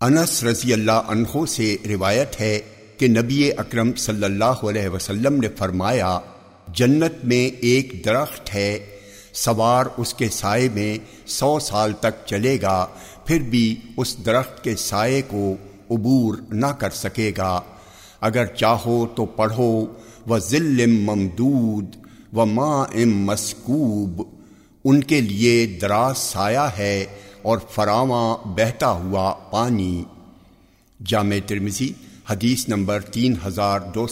انس رضی اللہ عنہ سے روایت ہے کہ نبی اکرم صلی اللہ علیہ وسلم نے فرمایا، جنت میں ایک درخت ہے، سوار اس کے سائے میں سو سال تک چلے گا، پھر بھی اس درخت کے سائے کو عبور نہ کر سکے گا۔ اگر چاہو تو پڑھو و ذل ممدود و ماں ام مسکوب اور فراواں بہتا ہوا پانی۔ جامع ترمزی حدیث نمبر تین ہزار دو